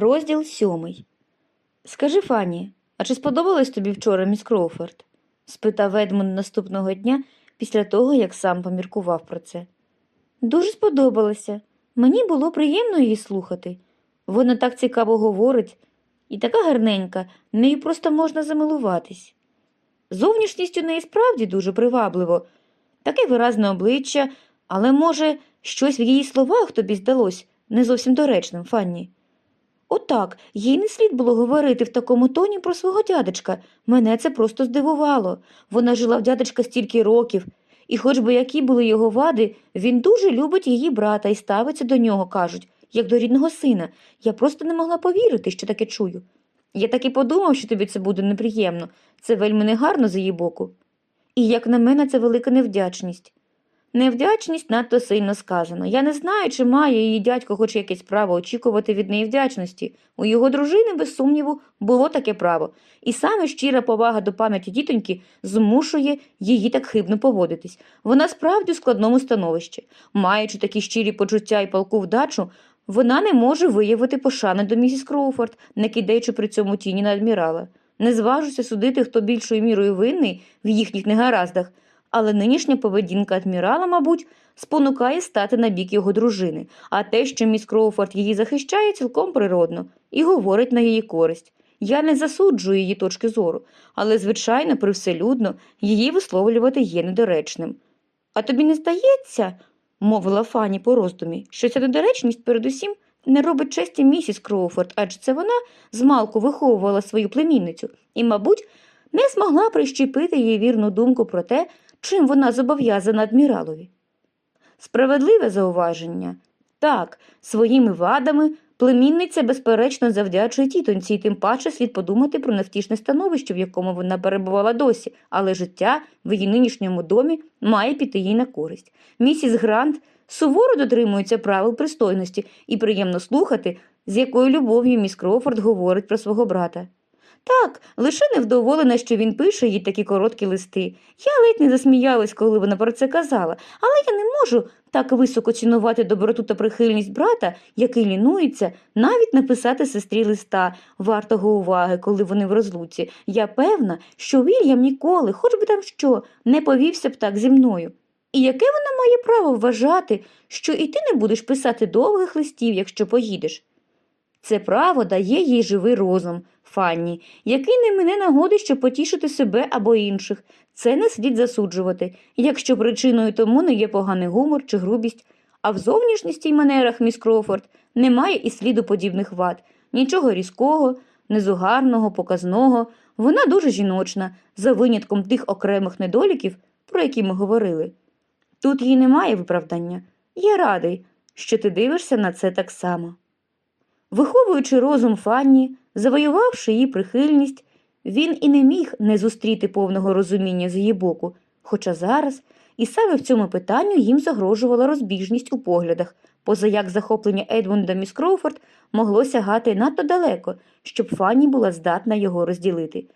Розділ сьомий. Скажи, Фанні, а чи сподобалось тобі вчора міс Кроуфорд? спитав Едмунд наступного дня після того, як сам поміркував про це. Дуже сподобалося. Мені було приємно її слухати. Вона так цікаво говорить і така гарненька, нею просто можна замилуватись. Зовнішність у неї справді дуже привабливо, таке виразне обличчя, але, може, щось в її словах тобі здалось не зовсім доречним, Фанні. Отак, їй не слід було говорити в такому тоні про свого дядечка. Мене це просто здивувало. Вона жила в дядечка стільки років, і хоч би які були його вади, він дуже любить її брата і ставиться до нього, кажуть, як до рідного сина. Я просто не могла повірити, що таке чую. Я так і подумав, що тобі це буде неприємно. Це вельми негарно з її боку. І, як на мене, це велика невдячність. Невдячність надто сильно сказано. Я не знаю, чи має її дядько хоч якесь право очікувати від неї вдячності. У його дружини, без сумніву, було таке право, і саме щира повага до пам'яті дітоньки змушує її так хибно поводитись. Вона справді у складному становищі. Маючи такі щирі почуття і палку вдачу, вона не може виявити пошани до місіс Кроуфорд, не кидаючи при цьому тіні на адмірала. Не зважуся судити, хто більшою мірою винний в їхніх негараздах, але нинішня поведінка адмірала, мабуть, спонукає стати на бік його дружини, а те, що міс Кроуфорд її захищає, цілком природно і говорить на її користь. Я не засуджую її точки зору, але, звичайно, привселюдно її висловлювати є недоречним. А тобі не здається, мовила Фані по роздумі, що ця недоречність передусім не робить честі місіс Кроуфорд, адже це вона змалку виховувала свою племінницю і, мабуть, не змогла прищепити їй вірну думку про те, чим вона зобов'язана адміралові. Справедливе зауваження. Так, своїми вадами племінниця, безперечно, завдячує тітоньці, і тим паче слід подумати про невтішне становище, в якому вона перебувала досі, але життя в її нинішньому домі має піти їй на користь. Місіс Грант суворо дотримується правил пристойності і приємно слухати, з якою любов'ю міс Кроуфорд говорить про свого брата. Так, лише невдоволена, що він пише їй такі короткі листи. Я ледь не засміялась, коли вона про це казала, але я не можу так високо цінувати доброту та прихильність брата, який лінується, навіть написати сестрі листа, вартого уваги, коли вони в розлуці. Я певна, що Вільям ніколи, хоч би там що, не повівся б так зі мною. І яке вона має право вважати, що і ти не будеш писати довгих листів, якщо поїдеш? Це право дає їй живий розум, Фанні, який не мине нагоди, щоб потішити себе або інших. Це не слід засуджувати, якщо причиною тому не є поганий гумор чи грубість. А в зовнішності й манерах міс Кроуфорд немає і сліду подібних вад, нічого різкого, незугарного, показного. Вона дуже жіночна, за винятком тих окремих недоліків, про які ми говорили. Тут їй немає виправдання. Я радий, що ти дивишся на це так само. Виховуючи розум Фанні, завоювавши її прихильність, він і не міг не зустріти повного розуміння з її боку, хоча зараз і саме в цьому питанню їм загрожувала розбіжність у поглядах, позаяк захоплення Едмунда міс Кроуфорд могло сягати надто далеко, щоб Фанні була здатна його розділити.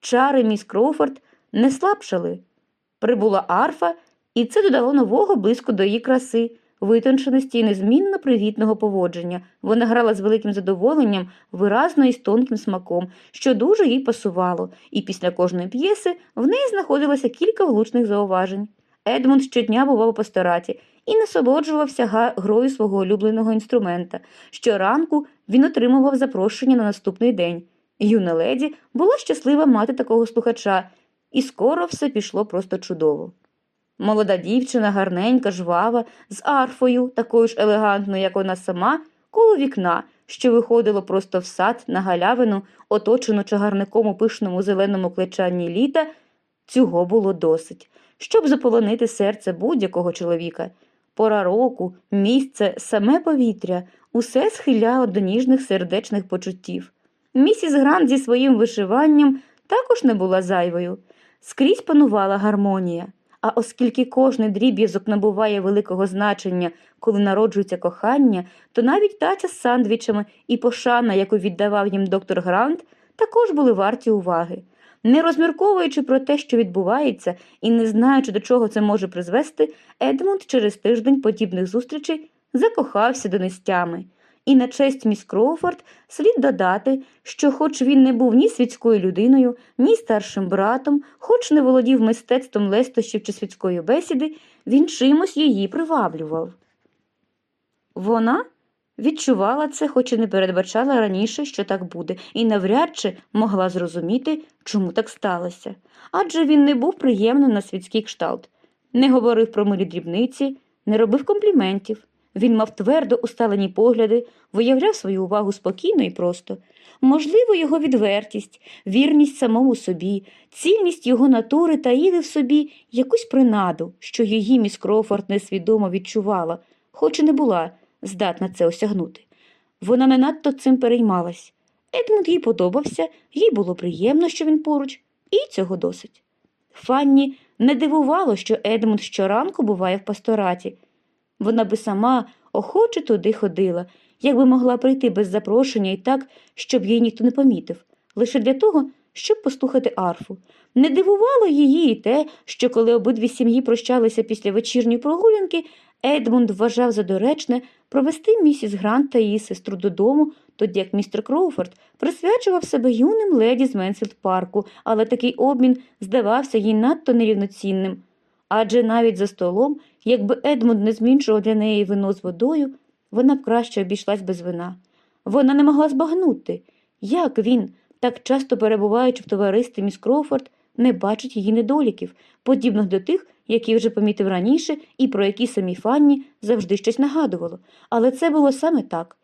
Чари міс Кроуфорд не слабшали. Прибула арфа, і це додало нового близько до її краси, витонченості і незмінно привітного поводження. Вона грала з великим задоволенням, виразно і з тонким смаком, що дуже їй пасувало, і після кожної п'єси в неї знаходилося кілька влучних зауважень. Едмунд щодня бував у пастораті і насолоджувався грою свого улюбленого інструмента. Щоранку він отримував запрошення на наступний день. Юна леді була щаслива мати такого слухача, і скоро все пішло просто чудово. Молода дівчина, гарненька, жвава, з арфою, такою ж елегантною, як вона сама, коло вікна, що виходило просто в сад на галявину, оточену чагарником у пишному зеленому клечанні літа, цього було досить, щоб заполонити серце будь-якого чоловіка. Пора року, місце, саме повітря, усе схиляло до ніжних сердечних почуттів. Місіс Грант зі своїм вишиванням також не була зайвою. Скрізь панувала гармонія. А оскільки кожний дріб'язок набуває великого значення, коли народжується кохання, то навіть таця з сандвічами і пошана, яку віддавав їм доктор Грант, також були варті уваги. Не розмірковуючи про те, що відбувається, і не знаючи, до чого це може призвести, Едмунд через тиждень подібних зустрічей закохався до нестями. І на честь міс Кроуфорд слід додати, що хоч він не був ні світською людиною, ні старшим братом, хоч не володів мистецтвом лестощів чи світської бесіди, він чимось її приваблював. Вона відчувала це, хоч і не передбачала раніше, що так буде, і навряд чи могла зрозуміти, чому так сталося. Адже він не був приємним на світський кшталт, не говорив про милі дрібниці, не робив компліментів. Він мав твердо усталені погляди, виявляв свою увагу спокійно і просто. Можливо, його відвертість, вірність самому собі, цільність його натури таїли в собі якусь принаду, що її міс Кроуфорд несвідомо відчувала, хоч і не була здатна це осягнути. Вона не надто цим переймалась. Едмунд їй подобався, їй було приємно, що він поруч, і цього досить. Фанні не дивувало, що Едмунд щоранку буває в пастораті. Вона би сама охоче туди ходила, якби могла прийти без запрошення і так, щоб її ніхто не помітив, лише для того, щоб послухати арфу. Не дивувало її і те, що коли обидві сім'ї прощалися після вечірньої прогулянки, Едмунд вважав за доречне провести місіс Грант та її сестру додому, тоді як містер Кроуфорд присвячував себе юним леді з Менсфілд парку, але такий обмін здавався їй надто нерівноцінним. Адже навіть за столом, якби Едмунд не зміншував для неї вино з водою, вона б краще обійшлась без вина. Вона не могла збагнути, як він, так часто перебуваючи в товаристві міс Кроуфорд, не бачить її недоліків, подібних до тих, які вже помітив раніше і про які самі Фанні завжди щось нагадувало. Але це було саме так.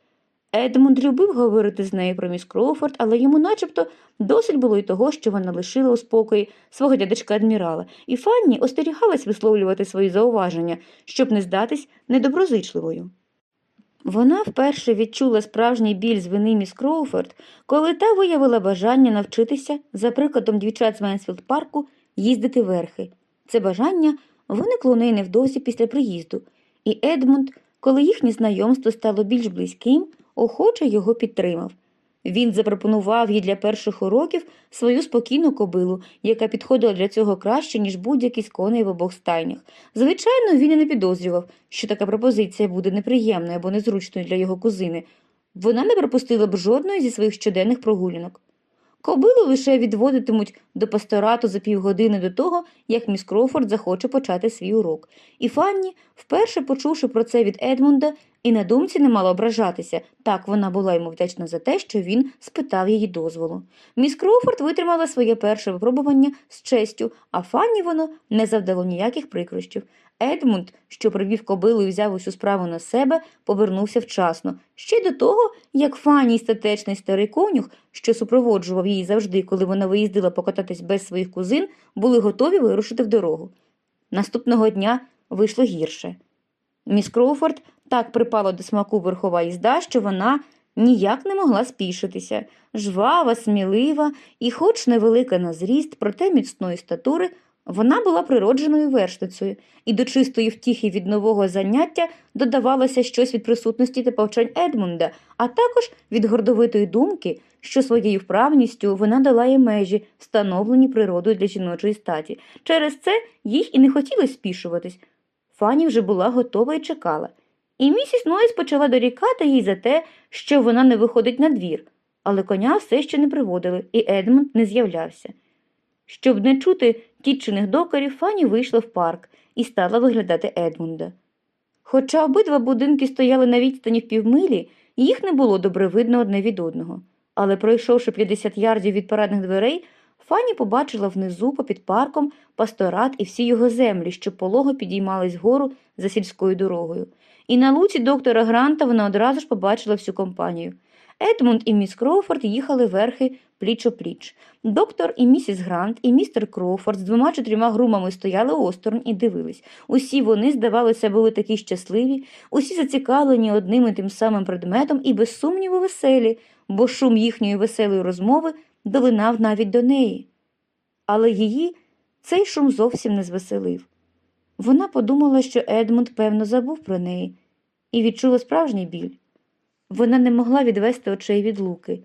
Едмунд любив говорити з нею про міс Кроуфорд, але йому начебто досить було й того, що вона лишила у спокої свого дядечка адмірала, і Фанні остерігалась висловлювати свої зауваження, щоб не здатись недоброзичливою. Вона вперше відчула справжній біль з вини міс Кроуфорд, коли та виявила бажання навчитися, за прикладом дівчат з Менсфілд парку, їздити верхи. Це бажання виникло у неї невдовзі після приїзду, і Едмунд, коли їхнє знайомство стало більш близьким, охоче його підтримав. Він запропонував їй для перших уроків свою спокійну кобилу, яка підходила для цього краще, ніж будь-який з коней в обох стайнях. Звичайно, він і не підозрював, що така пропозиція буде неприємною або незручною для його кузини. Вона не пропустила б жодної зі своїх щоденних прогулянок. Кобилу лише відводитимуть до пасторату за півгодини до того, як міс Кроуфорд захоче почати свій урок. І Фанні, вперше почувши про це від Едмунда, і на думці не мала ображатися, так вона була йому вдячна за те, що він спитав її дозволу. Міс Кроуфорд витримала своє перше випробування з честю, а Фанні воно не завдало ніяких прикрощів. Едмунд, що привів кобилу і взяв усю справу на себе, повернувся вчасно, ще до того, як Фанні статечний старий конюх, що супроводжував її завжди, коли вона виїздила покататись без своїх кузин, були готові вирушити в дорогу. Наступного дня вийшло гірше. Міс Кроуфорд так припала до смаку верхова їзда, що вона ніяк не могла спішитися. Жвава, смілива і, хоч невелика на зріст, проте міцної статури, вона була природженою вершницею, і до чистої втіхи від нового заняття додавалося щось від присутності та повчань Едмунда, а також від гордовитої думки, що своєю вправністю вона долає межі, встановлені природою для жіночої статі. Через це їй і не хотілося спішуватись. Фані вже була готова і чекала. І місіс Нойс почала дорікати їй за те, що вона не виходить на двір, але коня все ще не приводили, і Едмунд не з'являвся. Щоб не чути тітчиних докорів, Фані вийшла в парк і стала виглядати Едмунда. Хоча обидва будинки стояли на відстані в півмилі, їх не було добре видно одне від одного. Але, пройшовши 50 ярдів від парадних дверей, Фані побачила внизу, попід парком, пасторат і всі його землі, що полого підіймались вгору за сільською дорогою. І на луці доктора Гранта вона одразу ж побачила всю компанію. Едмунд і міс Кроуфорд їхали верхи пліч-опліч. Доктор і місіс Грант, і містер Кроуфорд з двома чи трьома грумами стояли осторонь і дивились. Усі вони, здавалося, були такі щасливі, усі зацікавлені одним і тим самим предметом і, без сумніву, веселі, бо шум їхньої веселої розмови долинав навіть до неї. Але її цей шум зовсім не звеселив. Вона подумала, що Едмунд, певно, забув про неї, і відчула справжній біль. Вона не могла відвести очей від луки,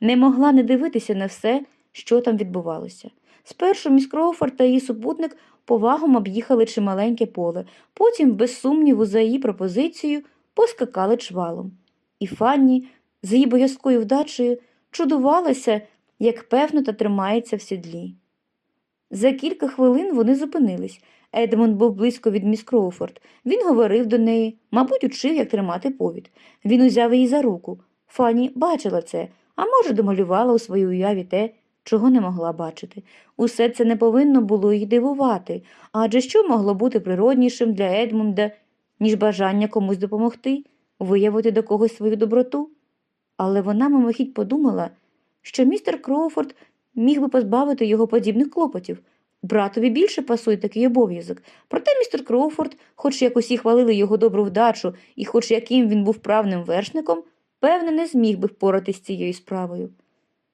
не могла не дивитися на все, що там відбувалося. Спершу міс Кроуфорд та її супутник повагом об'їхали чималеньке поле, потім, без сумніву, за її пропозицією, поскакали чвалом. і Фанні з її боязкою вдачею чудувалася, як певно та тримається в сідлі. За кілька хвилин вони зупинились. Едмонд був близько від міс Кроуфорд. Він говорив до неї, мабуть, учив, як тримати повід. Він узяв її за руку. Фанні бачила це, а може, домалювала у своїй уяві те, чого не могла бачити. Усе це не повинно було її дивувати, адже що могло бути природнішим для Едмунда, ніж бажання комусь допомогти, виявити до когось свою доброту? Але вона мимохідь подумала, що містер Кроуфорд міг би позбавити його подібних клопотів. Братові більше пасує такий обов'язок. Проте містер Кроуфорд, хоч як усі хвалили його добру вдачу, і хоч яким він був правним вершником, певне, не зміг би впоратись з цією справою.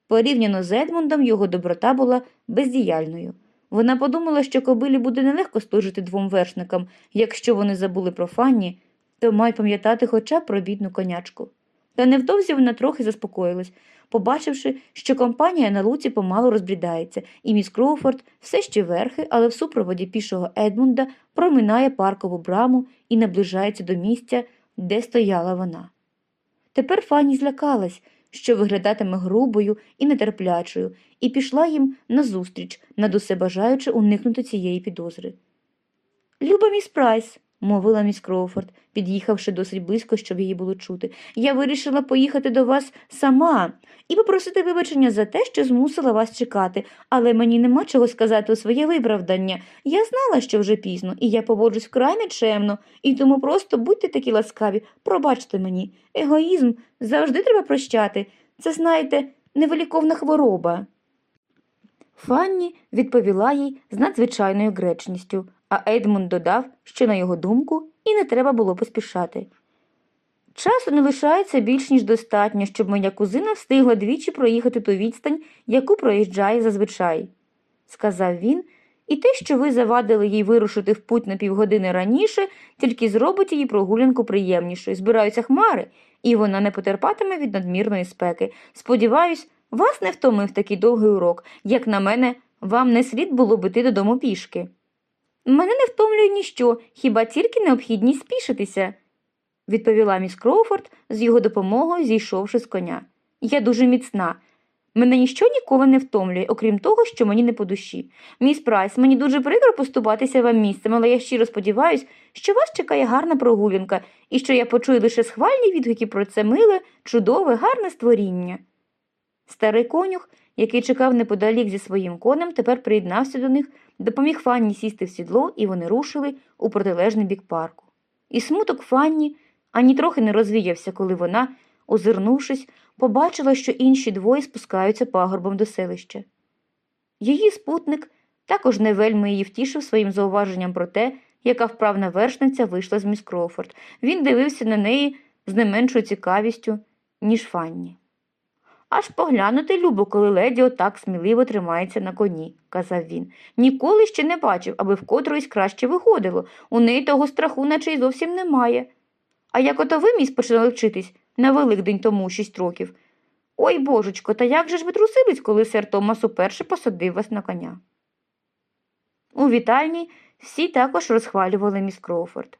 Порівняно з Едмундом його доброта була бездіяльною. Вона подумала, що кобилі буде нелегко служити двом вершникам, якщо вони забули про Фанні, то мають пам'ятати хоча б про бідну конячку. Та невдовзі вона трохи заспокоїлась, побачивши, що компанія на луці помалу розбрідається, і міс Кроуфорд все ще верхи, але в супроводі пішого Едмунда проминає паркову браму і наближається до місця, де стояла вона. Тепер Фанні злякалась, що виглядатиме грубою і нетерплячою, і пішла їм назустріч, над усе бажаючи уникнути цієї підозри. Люба міс Прайс, мовила міс Кроуфорд, під'їхавши досить близько, щоб її було чути, я вирішила поїхати до вас сама і попросити вибачення за те, що змусила вас чекати, але мені нема чого сказати у своє виправдання. Я знала, що вже пізно, і я поводжусь вкрай нечемно, і тому просто будьте такі ласкаві, пробачте мені. Егоїзм завжди треба прощати. Це, знаєте, невиліковна хвороба. Фанні відповіла їй з надзвичайною гречністю, а Едмунд додав, що, на його думку, і не треба було поспішати. Часу не лишається більш ніж достатньо, щоб моя кузина встигла двічі проїхати ту відстань, яку проїжджає зазвичай, сказав він, і те, що ви завадили їй вирушити в путь на півгодини раніше, тільки зробить її прогулянку приємнішою. Збираються хмари, і вона не потерпатиме від надмірної спеки. Сподіваюсь, вас не втомив такий довгий урок. Як на мене, вам не слід було б іти додому пішки. Мене не втомлює ніщо, хіба тільки необхідність спішитися, відповіла міс Кроуфорд з його допомогою, зійшовши з коня. Я дуже міцна. Мене ніщо ніколи не втомлює, окрім того, що мені не по душі. Міс Прайс, мені дуже прикро поступатися вам місцем, але я щиро сподіваюся, що вас чекає гарна прогулянка і що я почую лише схвальні відгуки про це миле, чудове, гарне створіння. Старий конюх, який чекав неподалік зі своїм конем, тепер приєднався до них, допоміг Фанні сісти в сідло, і вони рушили у протилежний бік парку. І смуток Фанні ані трохи не розвіявся, коли вона, озирнувшись, побачила, що інші двоє спускаються пагорбом до селища. Її спутник також не вельми її втішив своїм зауваженням про те, яка вправна вершниця вийшла з міс Кроуфорд. Він дивився на неї з не меншою цікавістю, ніж Фанні. Аж поглянути любо, коли леді отак сміливо тримається на коні, казав він. Ніколи ще не бачив, аби в котрось краще виходило. У неї того страху, наче й зовсім немає. А як ото ви, міс, почали вчитись на Великдень тому шість років. Ой, божечко, та як же ж ви трусились, коли сер Томас уперше посадив вас на коня? У вітальні всі також розхвалювали міс Кроуфорд.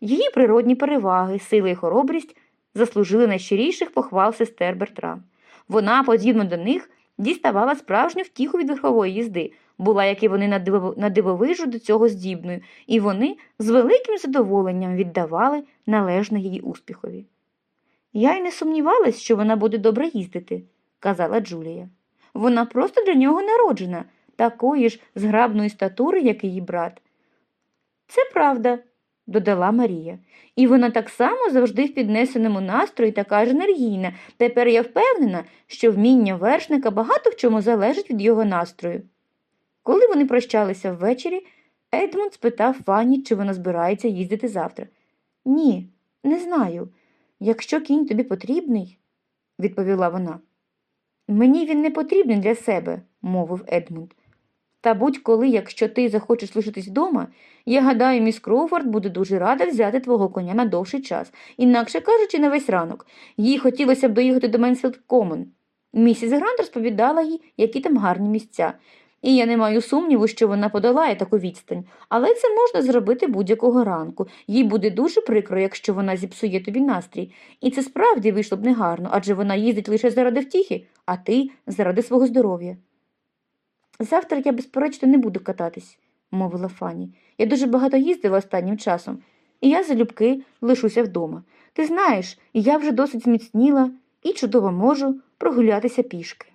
Її природні переваги, сили і хоробрість заслужили найщиріших похвал сестер Бертрам. Вона, подібно до них, діставала справжню втіху від верхової їзди, була, як і вони на дивовижу до цього здібною, і вони з великим задоволенням віддавали належне її успіхові. Я й не сумнівалась, що вона буде добре їздити, казала Джулія. Вона просто для нього народжена, такої ж зграбної статури, як її брат. Це правда, додала Марія. І вона так само завжди в піднесеному настрої така ж енергійна. Тепер я впевнена, що вміння вершника багато в чому залежить від його настрою. Коли вони прощалися ввечері, Едмунд спитав Фанні, чи вона збирається їздити завтра. Ні, не знаю. Якщо кінь тобі потрібний, відповіла вона. Мені він не потрібний для себе, мовив Едмунд. Та будь-коли, якщо ти захочеш лишитись вдома, я гадаю, міс Кроуфорд буде дуже рада взяти твого коня на довший час, інакше кажучи, на весь ранок. Їй хотілося б доїхати до Менсфілд Комон. Місіс Грант розповідала їй, які там гарні місця. і я не маю сумніву, що вона подолає таку відстань. Але це можна зробити будь-якого ранку. Їй буде дуже прикро, якщо вона зіпсує тобі настрій. І це справді вийшло б негарно, адже вона їздить лише заради втіхи, а ти заради свого здоров'я. Завтра я, безперечно, не буду кататись, мовила Фані. Я дуже багато їздила останнім часом, і я залюбки лишуся вдома. Ти знаєш, я вже досить зміцніла і чудово можу прогулятися пішки.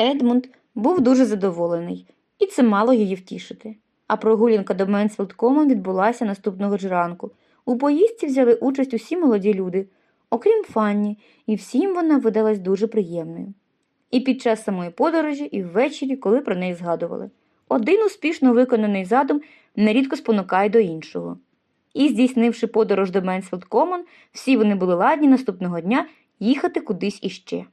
Едмунд був дуже задоволений, і це мало її втішити. А прогулянка до Менсфілдкомом відбулася наступного ж ранку. У поїздці взяли участь усі молоді люди, окрім Фанні, і всім вона видалась дуже приємною. І під час самої подорожі, і ввечері, коли про неї згадували. Один успішно виконаний задум нерідко спонукає до іншого. І, здійснивши подорож до Менсфілд Комон, всі вони були ладні наступного дня їхати кудись іще.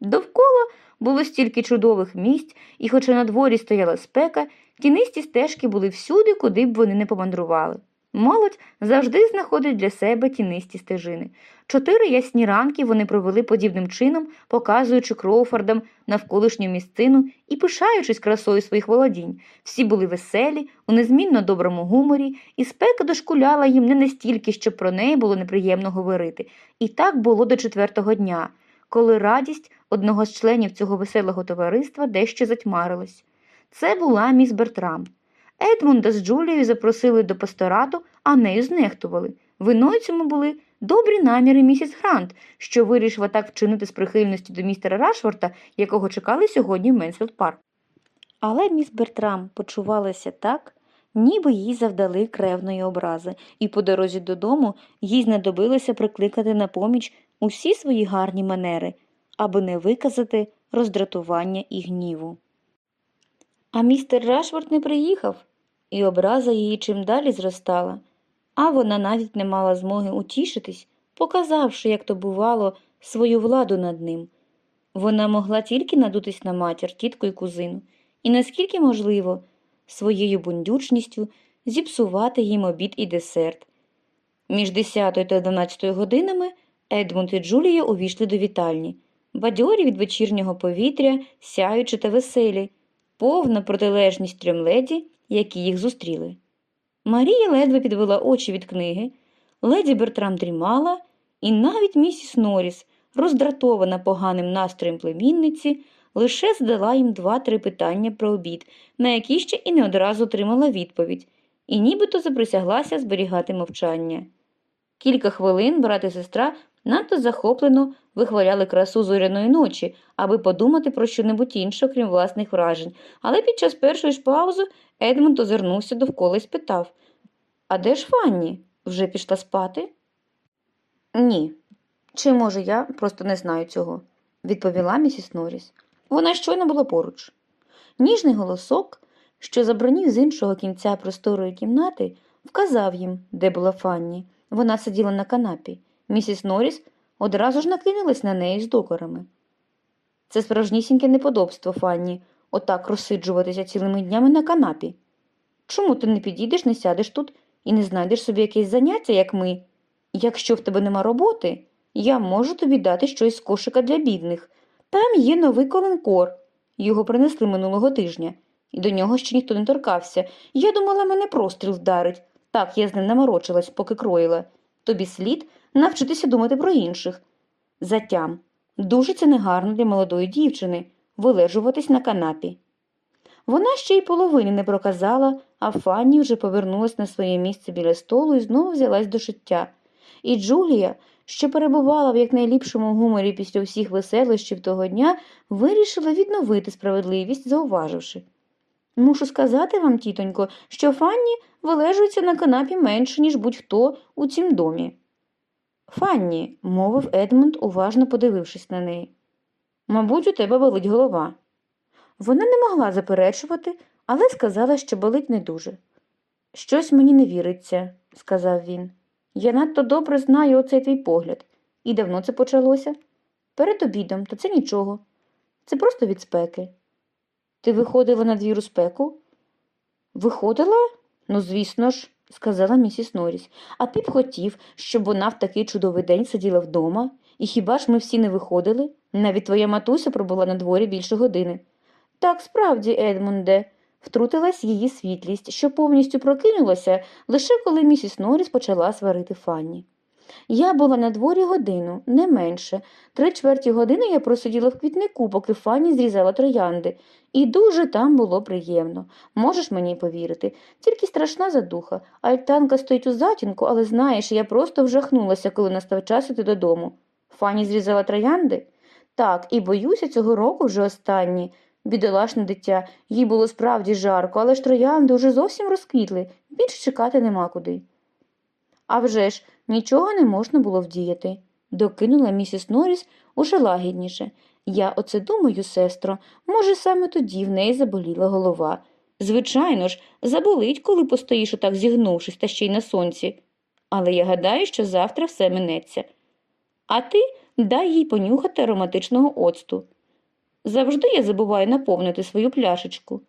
Довкола було стільки чудових місць, і, хоча на дворі стояла спека, тінисті стежки були всюди, куди б вони не помандрували. Молодь завжди знаходить для себе тінисті стежини. Чотири ясні ранки вони провели подібним чином, показуючи Кроуфордам навколишню місцину і пишаючись красою своїх володінь. Всі були веселі, у незмінно доброму гуморі, і спека дошкуляла їм не настільки, щоб про неї було неприємно говорити. І так було до четвертого дня, коли радість одного з членів цього веселого товариства дещо затьмарилась. Це була міс Бертрам. Едмунда з Джулією запросили до пасторату, а нею знехтували. Виною цьому були добрі наміри місіс Грант, що вирішила так вчинити з прихильності до містера Рашфорта, якого чекали сьогодні в Менсфілд Парк. Але міс Бертрам почувалася так, ніби їй завдали кревної образи, і по дорозі додому їй знадобилося прикликати на поміч усі свої гарні манери, аби не виказати роздратування і гніву. А містер Рашфорд не приїхав, і образа її чим далі зростала, а вона навіть не мала змоги утішитись, показавши, як то бувало, свою владу над ним. Вона могла тільки надутись на матір, тітку і кузину, і наскільки можливо, своєю бундючністю зіпсувати їм обід і десерт. Між 10 та 11 годинами Едмунд і Джулія увійшли до вітальні, бадьорі від вечірнього повітря, сяючи та веселі, повна протилежність трьом леді, які їх зустріли. Марія ледве підвела очі від книги, леді Бертрам дрімала, і навіть місіс Норріс, роздратована поганим настроєм племінниці, лише задала їм два-три питання про обід, на які ще і не одразу отримала відповідь, і нібито заприсяглася зберігати мовчання. Кілька хвилин брат і сестра надто захоплено вихваляли красу зоряної ночі, аби подумати про щонебудь інше, крім власних вражень, але під час першої ж паузи Едмунд озирнувся довкола і спитав А де ж Фанні? Вже пішла спати? Ні. Чи, може, я просто не знаю цього, відповіла місіс Норріс. Вона щойно була поруч. Ніжний голосок, що забронів з іншого кінця просторої кімнати, вказав їм, де була Фанні. Вона сиділа на канапі. Місіс Норріс одразу ж накинулась на неї з докорами. Це справжнісіньке неподобство, Фанні, отак розсиджуватися цілими днями на канапі. Чому ти не підійдеш, не сядеш тут і не знайдеш собі якесь заняття, як ми? Якщо в тебе нема роботи, я можу тобі дати щось з кошика для бідних. Там є новий коленкор. Його принесли минулого тижня, і до нього ще ніхто не торкався. Я думала, мене простріл вдарить. Так я з ним наморочилась, поки кроїла. Тобі слід навчитися думати про інших. Затям. Дуже це негарно для молодої дівчини вилежуватись на канапі. Вона ще й половини не проказала, а Фанні вже повернулась на своє місце біля столу і знову взялась до шиття. І Джулія, що перебувала в якнайліпшому гуморі після всіх веселощів того дня, вирішила відновити справедливість, зауваживши. Мушу сказати вам, тітонько, що Фанні вилежується на канапі менше, ніж будь-хто у цім домі. Фанні, мовив Едмунд, уважно подивившись на неї. Мабуть, у тебе болить голова. Вона не могла заперечувати, але сказала, що болить не дуже. Щось мені не віриться, сказав він. Я надто добре знаю оцей твій погляд. І давно це почалося? Перед обідом, то це нічого. Це просто від спеки. Ти виходила на двір у спеку? Виходила? Ну, звісно ж, сказала місіс Норріс. А б хотів, щоб вона в такий чудовий день сиділа вдома, і хіба ж ми всі не виходили? Навіть твоя матуся пробула на дворі більше години. Так, справді, Едмунде, втрутилась її світлість, що повністю прокинулася лише коли місіс Норріс почала сварити Фанні. Я була на дворі годину, не менше. Три чверті години я просиділа в квітнику, поки Фанні зрізала троянди, і дуже там було приємно. Можеш мені повірити, тільки страшна задуха. Альтанка стоїть у затінку, але знаєш, я просто вжахнулася, коли настав час іти додому. Фанні зрізала троянди? Так, і боюся, цього року вже останні. Бідолашне дитя, їй було справді жарко, але ж троянди уже зовсім розквітли, більше чекати нема куди. А вже ж, нічого не можна було вдіяти, докинула місіс Норріс уже лагідніше. Я оце думаю, сестро, може, саме тоді в неї заболіла голова. Звичайно ж, заболить, коли постоїш отак зігнувшись та ще й на сонці. Але я гадаю, що завтра все минеться. А ти дай їй понюхати ароматичного оцту. Завжди я забуваю наповнити свою пляшечку.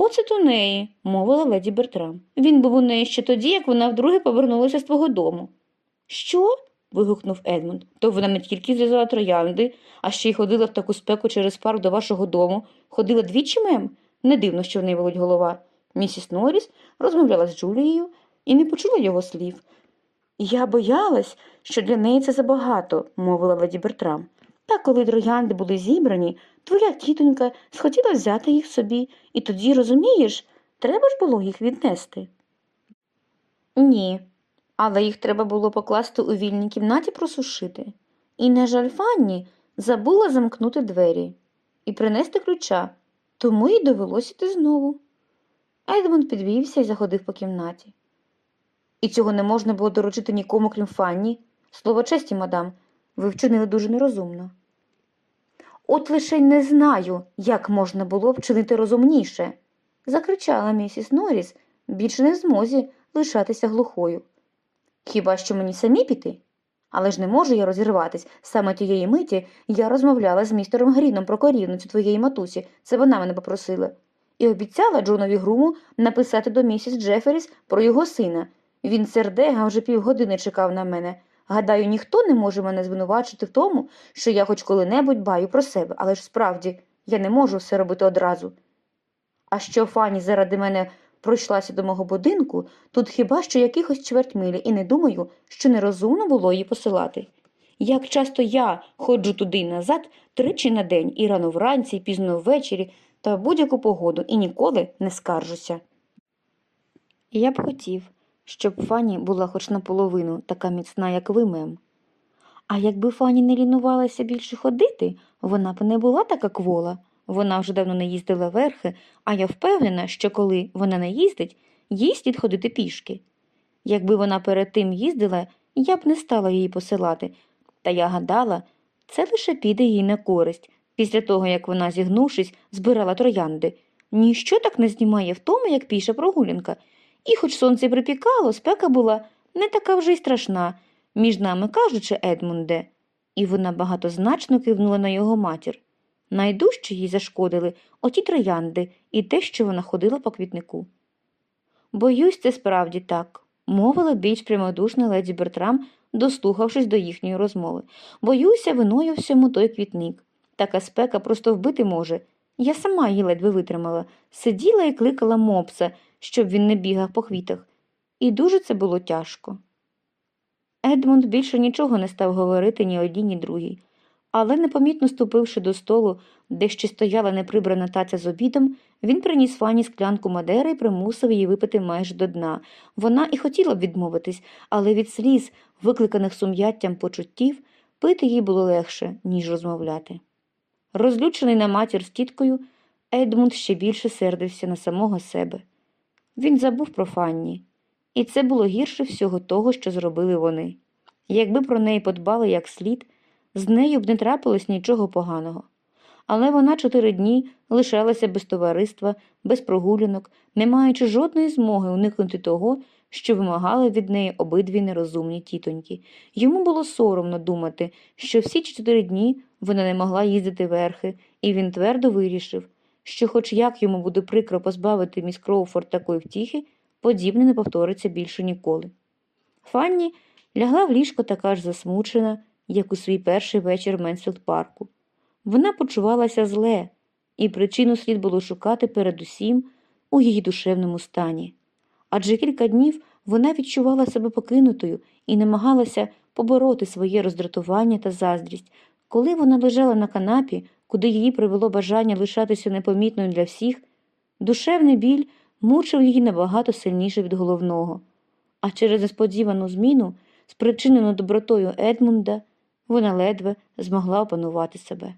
Оцет у неї, мовила леді Бертрам. Він був у неї ще тоді, як вона вдруге повернулася з твого дому. Що? вигукнув Едмунд. То вона не тільки зв'язала троянди, а ще й ходила в таку спеку через парк до вашого дому, ходила двічі мем. Не дивно, що в неї болить голова. Місіс Норріс розмовляла з Джулією і не почула його слів. Я боялась, що для неї це забагато, мовила леді Бертрам. Та коли троянди були зібрані, твоя тітонька схотіла взяти їх собі, і тоді, розумієш, треба ж було їх віднести. Ні, але їх треба було покласти у вільній кімнаті просушити. І, на жаль, Фанні забула замкнути двері і принести ключа, тому їй довелося йти знову. Едмунд підвівся і заходив по кімнаті. І цього не можна було доручити нікому, крім Фанні. Слово честі, мадам, ви вчинили дуже нерозумно. От лише й не знаю, як можна було вчинити розумніше, закричала місіс Норріс, більше не в змозі лишатися глухою. Хіба що мені самі піти? Але ж не можу я розірватись. Саме тієї миті я розмовляла з містером Гріном про корівницю твоєї матусі, це вона мене попросила, і обіцяла Джонові Груму написати до місіс Джеферіс про його сина. Він сердега вже півгодини чекав на мене. Гадаю, ніхто не може мене звинувачити в тому, що я хоч коли-небудь баю про себе, але ж справді я не можу все робити одразу. А що Фані заради мене пройшлася до мого будинку, тут хіба що якихось чверть милі, і не думаю, що нерозумно було її посилати. Як часто я ходжу туди й назад тричі на день, і рано вранці, і пізно ввечері, та в будь-яку погоду, і ніколи не скаржуся. Я б хотів, щоб Фані була хоч наполовину така міцна, як ви, мем. А якби Фані не лінувалася більше ходити, вона б не була така квола. Вона вже давно не їздила верхи, а я впевнена, що коли вона не їздить, їй слід ходити пішки. Якби вона перед тим їздила, я б не стала її посилати, та я гадала, це лише піде їй на користь, після того, як вона, зігнувшись, збирала троянди. Ніщо так не знімає в тому, як піша прогулянка. І хоч сонце припікало, спека була не така вже й страшна, між нами кажучи, Едмунде. І вона багатозначно кивнула на його матір. Найдужче їй зашкодили оті троянди і те, що вона ходила по квітнику. Боюсь, це справді так, мовила більш прямодушна леді Бертрам, дослухавшись до їхньої розмови. Боюся, виною всьому той квітник. Така спека просто вбити може. Я сама її ледве витримала, сиділа і кликала мопса, щоб він не бігав по квітах. І дуже це було тяжко. Едмунд більше нічого не став говорити ні одній, ні другій, але, непомітно ступивши до столу, де ще стояла неприбрана таця з обідом, він приніс Фані склянку Мадери і примусив її випити майже до дна. Вона і хотіла б відмовитись, але від сліз, викликаних сум'яттям почуттів, пити їй було легше, ніж розмовляти. Розлючений на матір з тіткою, Едмунд ще більше сердився на самого себе. Він забув про Фанні, і це було гірше всього того, що зробили вони. Якби про неї подбали як слід, з нею б не трапилось нічого поганого. Але вона чотири дні лишалася без товариства, без прогулянок, не маючи жодної змоги уникнути того, що вимагали від неї обидві нерозумні тітоньки. Йому було соромно думати, що всі чотири дні вона не могла їздити верхи, і він твердо вирішив, що, хоч як йому буде прикро позбавити міс Кроуфорд такої втіхи, подібне не повториться більше ніколи. Фанні лягла в ліжко така ж засмучена, як у свій перший вечір в Менсфілд парку. Вона почувалася зле, і причину слід було шукати передусім у її душевному стані. Адже кілька днів вона відчувала себе покинутою і намагалася побороти своє роздратування та заздрість, коли вона лежала на канапі, куди її привело бажання лишатися непомітною для всіх, душевний біль мучив її набагато сильніше від головного, а через несподівану зміну, спричинену добротою Едмунда, вона ледве змогла опанувати себе.